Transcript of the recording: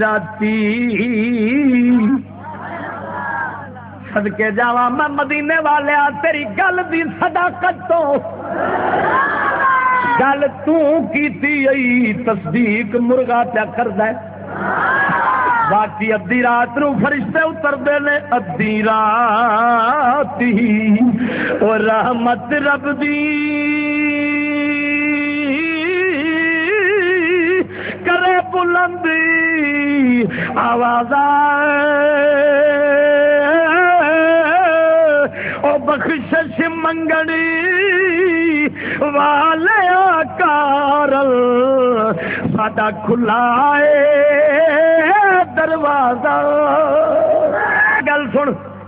جاتی۔ سدکے جاوا میں مدینے والے تیری گل دی صداقت تو۔ گل تیتی تصدیق مرغا پیا کرد باقی ادی رات نو فرشتے اترتے نے ادی رات ہی۔ رحمت رب دی۔ کرے بلندی۔ آواز او بخشش منگنی والے کارل ساڈا کھلا ہے دروازہ۔ گل سن۔